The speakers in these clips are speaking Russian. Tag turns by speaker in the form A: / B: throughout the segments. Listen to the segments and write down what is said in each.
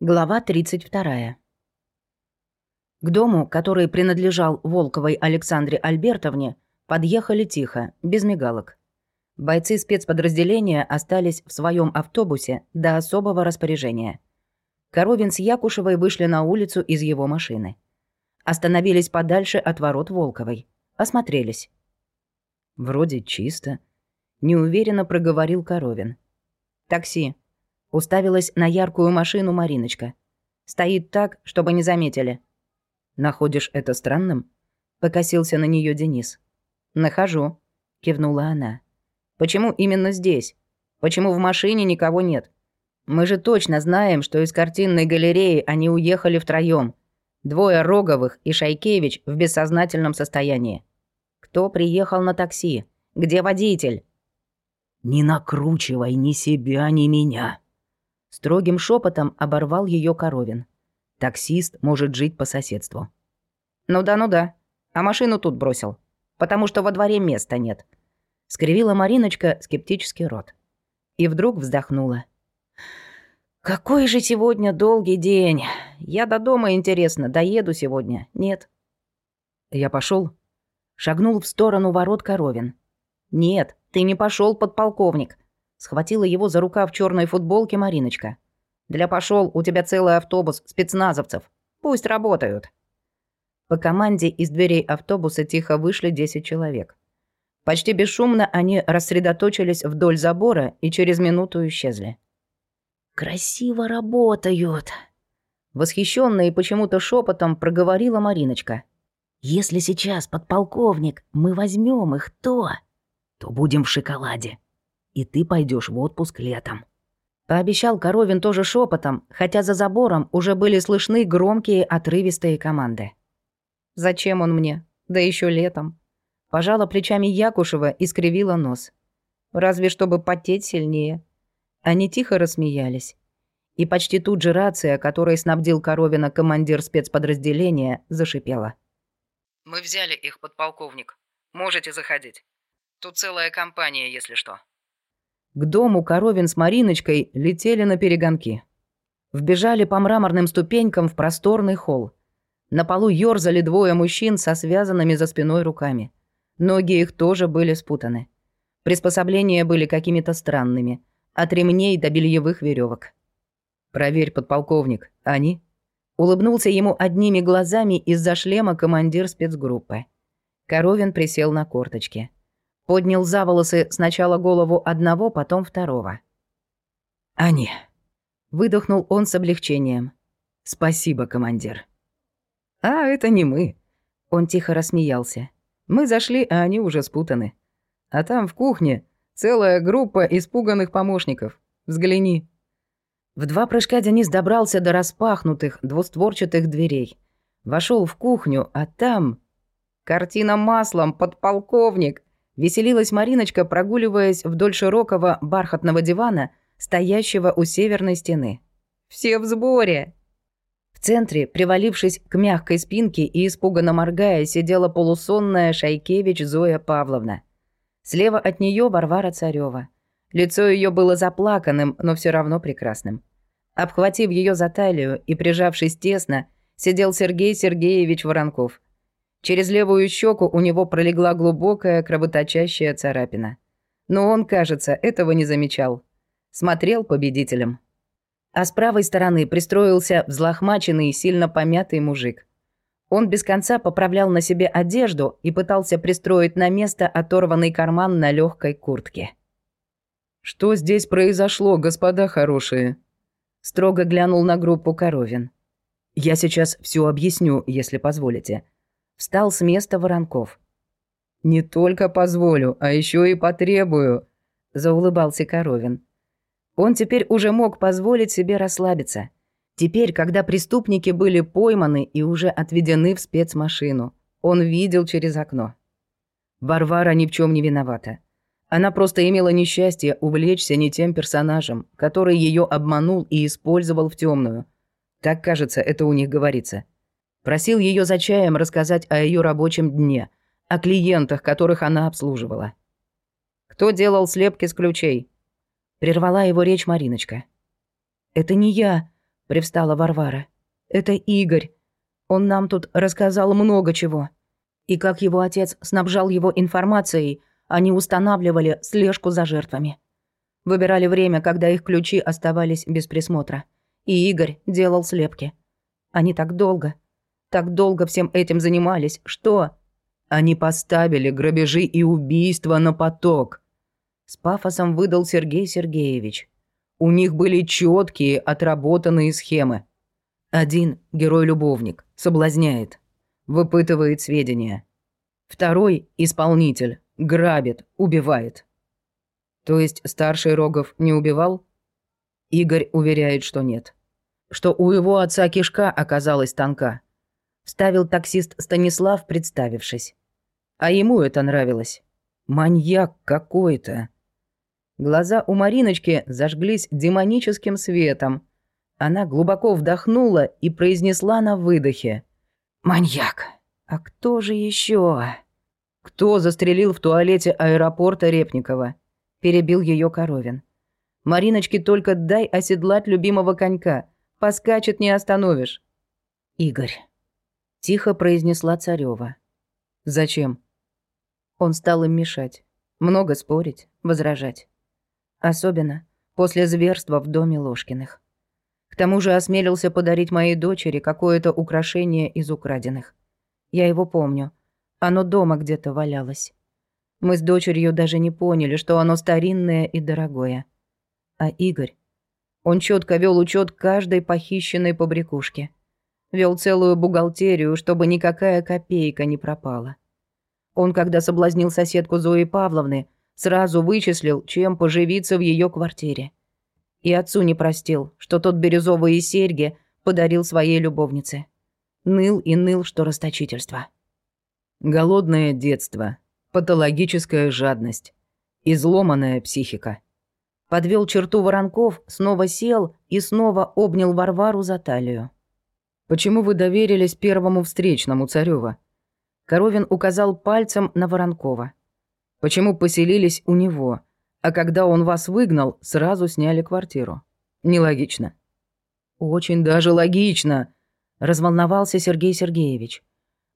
A: Глава 32. К дому, который принадлежал Волковой Александре Альбертовне, подъехали тихо, без мигалок. Бойцы спецподразделения остались в своем автобусе до особого распоряжения. Коровин с Якушевой вышли на улицу из его машины. Остановились подальше от ворот Волковой. Осмотрелись. «Вроде чисто», — неуверенно проговорил Коровин. «Такси», Уставилась на яркую машину Мариночка. Стоит так, чтобы не заметили. «Находишь это странным?» Покосился на нее Денис. «Нахожу», — кивнула она. «Почему именно здесь? Почему в машине никого нет? Мы же точно знаем, что из картинной галереи они уехали втроем. Двое Роговых и Шайкевич в бессознательном состоянии. Кто приехал на такси? Где водитель?»
B: «Не накручивай ни себя, ни меня»,
A: Строгим шепотом оборвал ее Коровин. Таксист может жить по соседству. «Ну да, ну да. А машину тут бросил. Потому что во дворе места нет». Скривила Мариночка скептический рот. И вдруг вздохнула. «Какой же сегодня долгий день. Я до дома, интересно, доеду сегодня? Нет». «Я пошел. Шагнул в сторону ворот Коровин. «Нет, ты не пошел, подполковник. Схватила его за рукав черной футболки Мариночка. «Для пошел, у тебя целый автобус спецназовцев. Пусть работают». По команде из дверей автобуса тихо вышли 10 человек. Почти бесшумно они рассредоточились вдоль забора и через минуту исчезли.
B: «Красиво работают!»
A: Восхищенная и почему-то шепотом проговорила Мариночка.
B: «Если сейчас, подполковник, мы возьмем их, то... то будем в шоколаде и ты пойдешь в отпуск летом».
A: Пообещал Коровин тоже шепотом, хотя за забором уже были слышны громкие отрывистые команды. «Зачем он мне? Да еще летом». Пожала плечами Якушева и скривила нос. «Разве чтобы потеть сильнее». Они тихо рассмеялись. И почти тут же рация, которой снабдил Коровина командир спецподразделения, зашипела. «Мы взяли их, подполковник. Можете заходить. Тут целая компания, если что». К дому Коровин с Мариночкой летели на перегонки. Вбежали по мраморным ступенькам в просторный холл. На полу ёрзали двое мужчин со связанными за спиной руками. Ноги их тоже были спутаны. Приспособления были какими-то странными. От ремней до бельевых веревок. «Проверь, подполковник, они?» Улыбнулся ему одними глазами из-за шлема командир спецгруппы. Коровин присел на корточки. Поднял за волосы сначала голову одного, потом второго. «Они». Выдохнул он с облегчением. «Спасибо, командир». «А, это не мы». Он тихо рассмеялся. «Мы зашли, а они уже спутаны. А там в кухне целая группа испуганных помощников. Взгляни». В два прыжка Денис добрался до распахнутых двустворчатых дверей. Вошел в кухню, а там... Картина маслом, подполковник. Веселилась Мариночка, прогуливаясь вдоль широкого бархатного дивана, стоящего у северной стены. «Все в сборе!» В центре, привалившись к мягкой спинке и испуганно моргая, сидела полусонная Шайкевич Зоя Павловна. Слева от нее Варвара Царева. Лицо ее было заплаканным, но все равно прекрасным. Обхватив ее за талию и прижавшись тесно, сидел Сергей Сергеевич Воронков – Через левую щеку у него пролегла глубокая кровоточащая царапина. Но он, кажется, этого не замечал. Смотрел победителем. А с правой стороны пристроился взлохмаченный, сильно помятый мужик. Он без конца поправлял на себе одежду и пытался пристроить на место оторванный карман на легкой куртке. «Что здесь произошло, господа хорошие?» Строго глянул на группу Коровин. «Я сейчас все объясню, если позволите», Встал с места Воронков. «Не только позволю, а еще и потребую», – заулыбался Коровин. Он теперь уже мог позволить себе расслабиться. Теперь, когда преступники были пойманы и уже отведены в спецмашину, он видел через окно. Варвара ни в чем не виновата. Она просто имела несчастье увлечься не тем персонажем, который ее обманул и использовал в темную. Так, кажется, это у них говорится – Просил ее за чаем рассказать о ее рабочем дне, о клиентах, которых она обслуживала. «Кто делал слепки с ключей?» Прервала его речь Мариночка. «Это не я», Привстала Варвара. Это Игорь. Он нам тут рассказал много чего. И как его отец снабжал его информацией, они устанавливали слежку за жертвами. Выбирали время, когда их ключи оставались без присмотра. И Игорь делал слепки. Они так долго, так долго всем этим занимались, что... Они поставили грабежи и убийства на поток. С пафосом выдал Сергей Сергеевич. У них были четкие, отработанные схемы. Один герой-любовник соблазняет, выпытывает сведения. Второй исполнитель грабит, убивает. То есть старший Рогов не убивал? Игорь уверяет, что нет. Что у его отца кишка оказалась тонка. Вставил таксист Станислав, представившись. А ему это нравилось. Маньяк какой-то. Глаза у Мариночки зажглись демоническим светом. Она глубоко вдохнула и произнесла на выдохе. «Маньяк! А кто же еще? «Кто застрелил в туалете аэропорта Репникова?» Перебил ее Коровин. «Мариночке только дай оседлать любимого конька. Поскачет не остановишь». «Игорь», — тихо произнесла Царева. «Зачем?» Он стал им мешать. Много спорить, возражать. Особенно после зверства в доме Ложкиных. К тому же осмелился подарить моей дочери какое-то украшение из украденных. Я его помню. Оно дома где-то валялось. Мы с дочерью даже не поняли, что оно старинное и дорогое. А Игорь, он четко вел учет каждой похищенной побрякушки. Вел целую бухгалтерию, чтобы никакая копейка не пропала. Он, когда соблазнил соседку Зои Павловны, сразу вычислил, чем поживиться в ее квартире. И отцу не простил, что тот бирюзовые серьги подарил своей любовнице. Ныл и ныл, что расточительство. Голодное детство, патологическая жадность, изломанная психика. Подвел черту Воронков, снова сел и снова обнял Варвару за талию. «Почему вы доверились первому встречному Царёва?» Коровин указал пальцем на Воронкова. «Почему поселились у него, а когда он вас выгнал, сразу сняли квартиру? Нелогично». «Очень даже логично», — разволновался Сергей Сергеевич.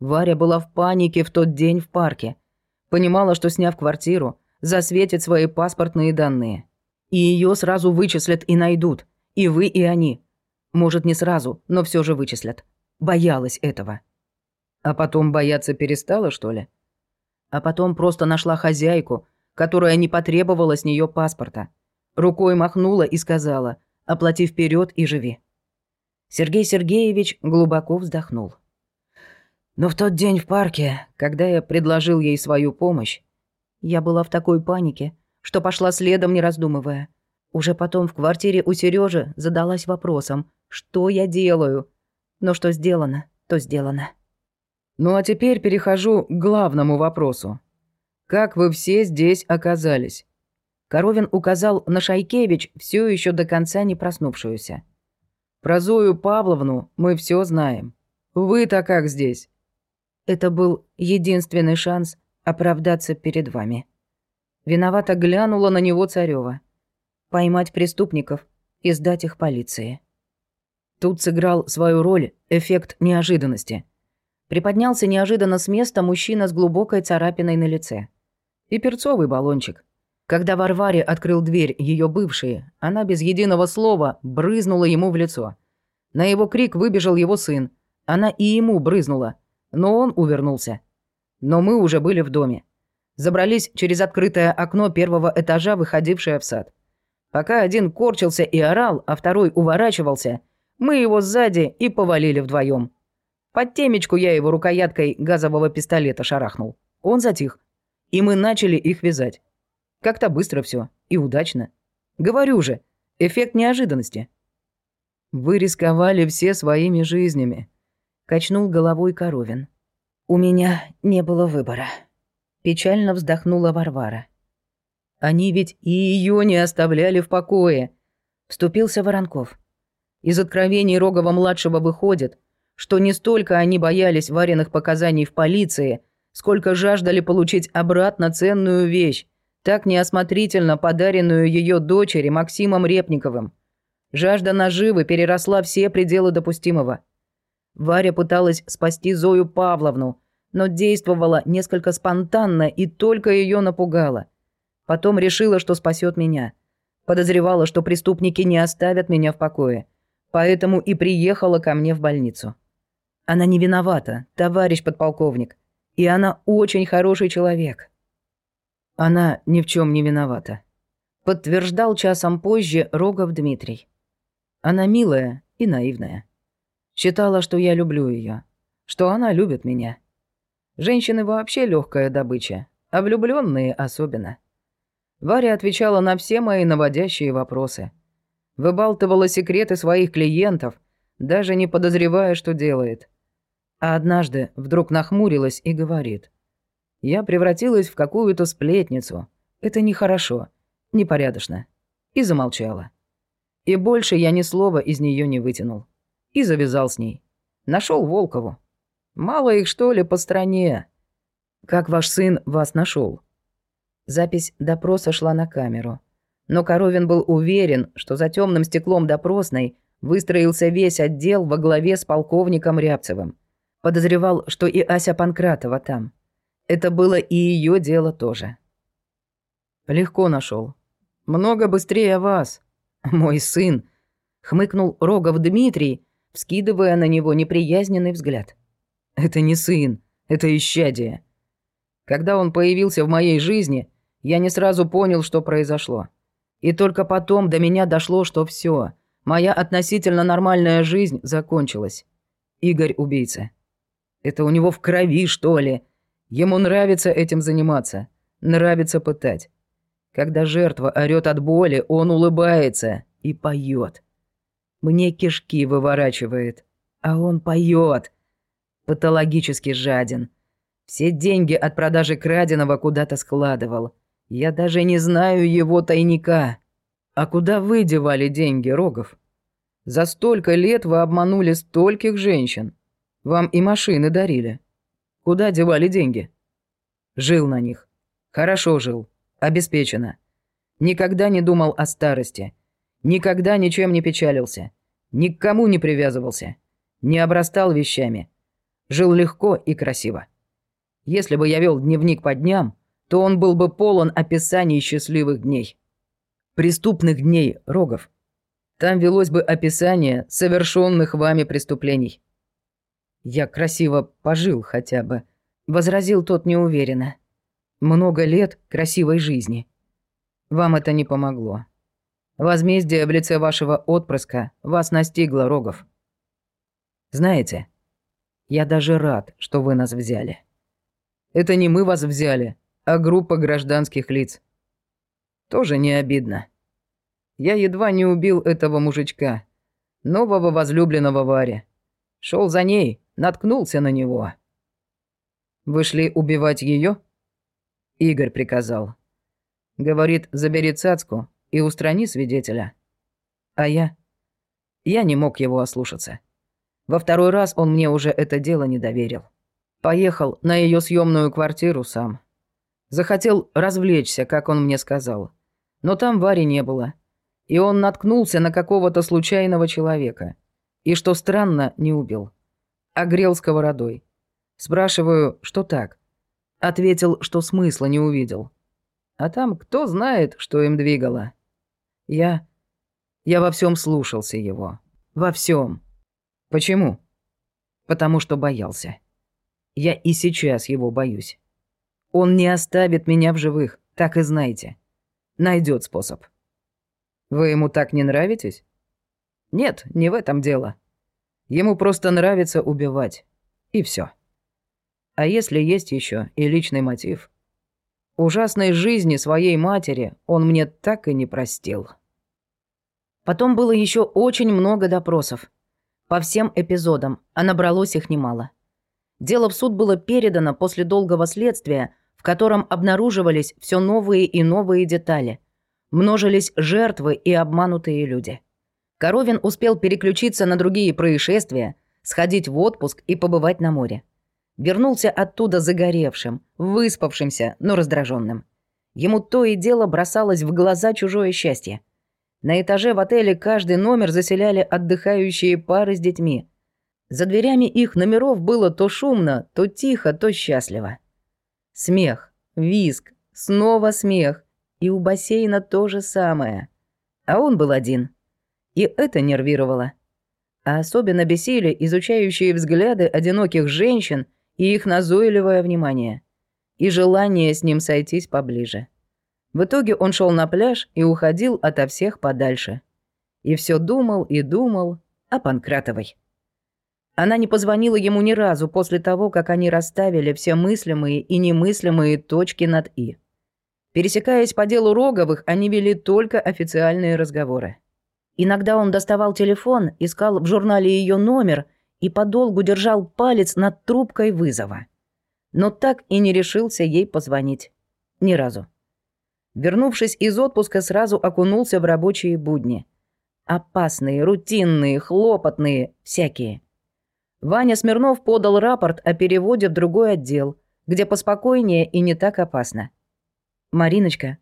A: Варя была в панике в тот день в парке. Понимала, что, сняв квартиру, засветит свои паспортные данные. И ее сразу вычислят и найдут. И вы, и они. Может, не сразу, но все же вычислят. Боялась этого. А потом бояться перестала, что ли? А потом просто нашла хозяйку, которая не потребовала с нее паспорта. Рукой махнула и сказала «Оплати вперед и живи». Сергей Сергеевич глубоко вздохнул. Но в тот день в парке, когда я предложил ей свою помощь, я была в такой панике, что пошла следом, не раздумывая. Уже потом в квартире у Сережи задалась вопросом, что я делаю. Но что сделано, то сделано. Ну а теперь перехожу к главному вопросу. Как вы все здесь оказались? Коровин указал на Шайкевич, все еще до конца не проснувшуюся. Про Зою Павловну мы все знаем. Вы-то как здесь? Это был единственный шанс оправдаться перед вами. Виновато глянула на него Царева. Поймать преступников и сдать их полиции. Тут сыграл свою роль эффект неожиданности. Приподнялся неожиданно с места мужчина с глубокой царапиной на лице. И перцовый баллончик. Когда Варваре открыл дверь ее бывший, она без единого слова брызнула ему в лицо. На его крик выбежал его сын. Она и ему брызнула – но он увернулся. Но мы уже были в доме. Забрались через открытое окно первого этажа, выходившее в сад. Пока один корчился и орал, а второй уворачивался, мы его сзади и повалили вдвоем. Под темечку я его рукояткой газового пистолета шарахнул. Он затих. И мы начали их вязать. Как-то быстро все и удачно. Говорю же, эффект неожиданности. Вы рисковали все своими жизнями, качнул головой Коровин. У меня не было выбора. Печально вздохнула Варвара. Они ведь и ее не оставляли в покое. Вступился Воронков. Из откровений Рогова-младшего выходит, что не столько они боялись вареных показаний в полиции, сколько жаждали получить обратно ценную вещь, так неосмотрительно подаренную ее дочери Максимом Репниковым. Жажда наживы переросла все пределы допустимого. Варя пыталась спасти Зою Павловну, но действовала несколько спонтанно и только ее напугала. Потом решила, что спасет меня. Подозревала, что преступники не оставят меня в покое. Поэтому и приехала ко мне в больницу. Она не виновата, товарищ подполковник. И она очень хороший человек. Она ни в чем не виновата. Подтверждал часом позже Рогов Дмитрий. Она милая и наивная. Считала, что я люблю ее, что она любит меня. Женщины вообще легкая добыча, а влюбленные особенно. Варя отвечала на все мои наводящие вопросы. Выбалтывала секреты своих клиентов, даже не подозревая, что делает. А однажды вдруг нахмурилась и говорит. «Я превратилась в какую-то сплетницу. Это нехорошо, непорядочно». И замолчала. И больше я ни слова из нее не вытянул и завязал с ней. Нашел Волкову. Мало их, что ли, по стране. Как ваш сын вас нашел? Запись допроса шла на камеру. Но Коровин был уверен, что за темным стеклом допросной выстроился весь отдел во главе с полковником Рябцевым. Подозревал, что и Ася Панкратова там. Это было и ее дело тоже. Легко нашел. Много быстрее вас. Мой сын. Хмыкнул Рогов Дмитрий, вскидывая на него неприязненный взгляд. «Это не сын, это исчадие. Когда он появился в моей жизни, я не сразу понял, что произошло. И только потом до меня дошло, что все, моя относительно нормальная жизнь закончилась. Игорь убийца. Это у него в крови, что ли? Ему нравится этим заниматься, нравится пытать. Когда жертва орёт от боли, он улыбается и поет. Мне кишки выворачивает, а он поет. Патологически жаден. Все деньги от продажи краденого куда-то складывал. Я даже не знаю его тайника. А куда вы девали деньги, Рогов? За столько лет вы обманули стольких женщин. Вам и машины дарили. Куда девали деньги? Жил на них. Хорошо жил. Обеспечено. Никогда не думал о старости. Никогда ничем не печалился. Никому не привязывался. Не обрастал вещами. Жил легко и красиво. Если бы я вел дневник по дням, то он был бы полон описаний счастливых дней. Преступных дней, Рогов. Там велось бы описание совершенных вами преступлений. Я красиво пожил хотя бы, возразил тот неуверенно. Много лет красивой жизни. Вам это не помогло. Возмездие в лице вашего отпрыска вас настигло, Рогов. Знаете, я даже рад, что вы нас взяли. Это не мы вас взяли, а группа гражданских лиц. Тоже не обидно. Я едва не убил этого мужичка, нового возлюбленного Вари. Шел за ней, наткнулся на него. Вышли убивать ее? Игорь приказал. Говорит, забери цацку, и устрани свидетеля. А я? Я не мог его ослушаться. Во второй раз он мне уже это дело не доверил. Поехал на ее съемную квартиру сам. Захотел развлечься, как он мне сказал. Но там Вари не было. И он наткнулся на какого-то случайного человека. И, что странно, не убил. Огрел сковородой. Спрашиваю, что так? Ответил, что смысла не увидел. А там кто знает, что им двигало. Я... Я во всем слушался его. Во всем. Почему? Потому что боялся. Я и сейчас его боюсь. Он не оставит меня в живых, так и знайте. Найдет способ. Вы ему так не нравитесь? Нет, не в этом дело. Ему просто нравится убивать. И все. А если есть еще и личный мотив? Ужасной жизни своей матери он мне так и не простил. Потом было еще очень много допросов. По всем эпизодам, а набралось их немало. Дело в суд было передано после долгого следствия, котором обнаруживались все новые и новые детали. Множились жертвы и обманутые люди. Коровин успел переключиться на другие происшествия, сходить в отпуск и побывать на море. Вернулся оттуда загоревшим, выспавшимся, но раздраженным. Ему то и дело бросалось в глаза чужое счастье. На этаже в отеле каждый номер заселяли отдыхающие пары с детьми. За дверями их номеров было то шумно, то тихо, то счастливо. Смех, визг, снова смех. И у бассейна то же самое. А он был один. И это нервировало. А особенно бесили изучающие взгляды одиноких женщин и их назойливое внимание. И желание с ним сойтись поближе. В итоге он шел на пляж и уходил ото всех подальше. И все думал и думал о Панкратовой. Она не позвонила ему ни разу после того, как они расставили все мыслимые и немыслимые точки над «и». Пересекаясь по делу Роговых, они вели только официальные разговоры. Иногда он доставал телефон, искал в журнале ее номер и подолгу держал палец над трубкой вызова. Но так и не решился ей позвонить. Ни разу. Вернувшись из отпуска, сразу окунулся в рабочие будни. Опасные, рутинные, хлопотные, всякие. Ваня Смирнов подал рапорт о переводе в другой отдел, где поспокойнее и не так опасно. Мариночка.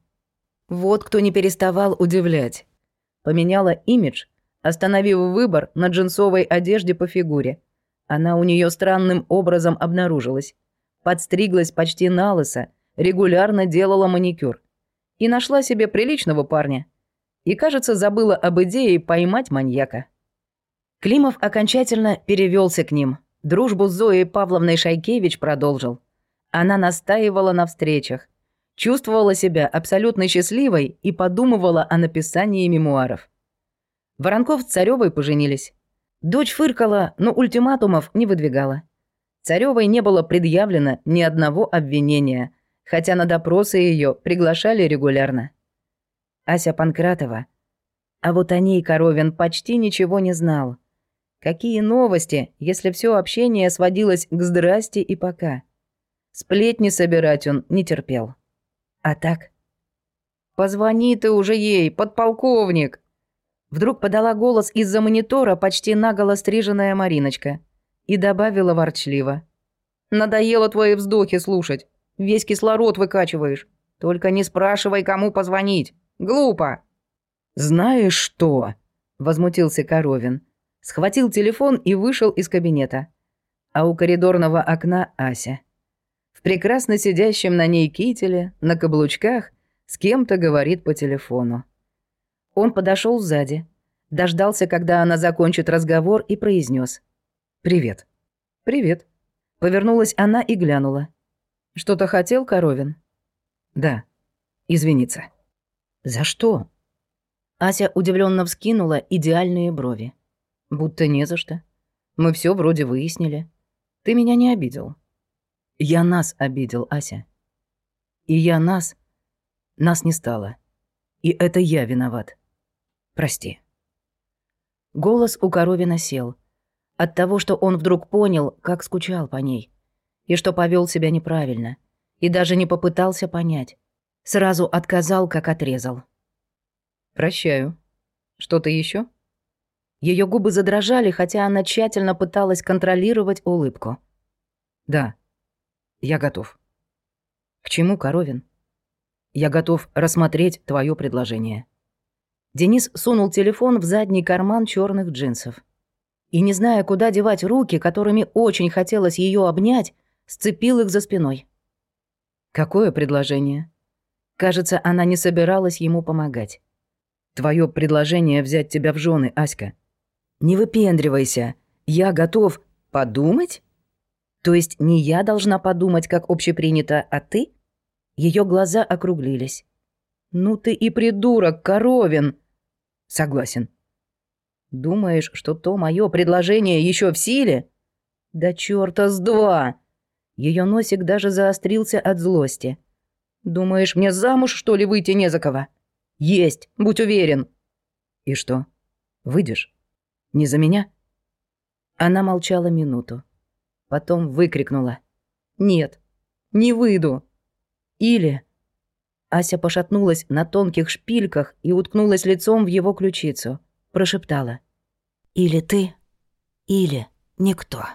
A: Вот кто не переставал удивлять. Поменяла имидж, остановив выбор на джинсовой одежде по фигуре. Она у нее странным образом обнаружилась. Подстриглась почти на лысо, регулярно делала маникюр и нашла себе приличного парня. И, кажется, забыла об идее поймать маньяка. Климов окончательно перевелся к ним. Дружбу с Зоей Павловной Шайкевич продолжил. Она настаивала на встречах, чувствовала себя абсолютно счастливой и подумывала о написании мемуаров. Воронков с Царёвой поженились. Дочь фыркала, но ультиматумов не выдвигала. Царёвой не было предъявлено ни одного обвинения, хотя на допросы ее приглашали регулярно. Ася Панкратова. А вот о ней Коровин почти ничего не знал. Какие новости, если все общение сводилось к «здрасте» и «пока». Сплетни собирать он не терпел. А так? «Позвони ты уже ей, подполковник!» Вдруг подала голос из-за монитора почти наголо стриженная Мариночка и добавила ворчливо. «Надоело твои вздохи слушать. Весь кислород выкачиваешь. Только не спрашивай, кому позвонить. Глупо!» «Знаешь что?» — возмутился Коровин. Схватил телефон и вышел из кабинета. А у коридорного окна Ася. В прекрасно сидящем на ней кителе, на каблучках, с кем-то говорит по телефону. Он подошел сзади, дождался, когда она закончит разговор, и произнес: «Привет». «Привет». Повернулась она и глянула. Что-то хотел Коровин? Да. Извиниться. За что? Ася удивленно вскинула идеальные брови. Будто не за что. Мы все вроде выяснили. Ты меня не обидел. Я нас обидел, Ася. И я нас... Нас не стало. И это я виноват. Прости. Голос у Коровина сел. От того, что он вдруг понял, как скучал по ней и что повел себя неправильно, и даже не попытался понять. Сразу отказал, как отрезал. «Прощаю. Что-то еще? Ее губы задрожали, хотя она тщательно пыталась контролировать улыбку. «Да, я готов». «К чему, Коровин?» «Я готов рассмотреть твое предложение». Денис сунул телефон в задний карман черных джинсов. И, не зная, куда девать руки, которыми очень хотелось ее обнять, сцепил их за спиной. «Какое предложение?» Кажется, она не собиралась ему помогать. «Твое предложение взять тебя в жены, Аська. Не выпендривайся. Я готов подумать?» «То есть не я должна подумать, как общепринято, а ты?» Ее глаза округлились. «Ну ты и придурок, Коровин!» «Согласен». «Думаешь, что то мое предложение еще в силе?» «Да чёрта с два!» Ее носик даже заострился от злости. «Думаешь, мне замуж, что ли, выйти не за кого?» «Есть, будь уверен». «И что, выйдешь? Не за меня?» Она молчала минуту. Потом выкрикнула. «Нет, не выйду». «Или...» Ася пошатнулась на тонких шпильках и уткнулась лицом в его ключицу. Прошептала. «Или ты, или никто».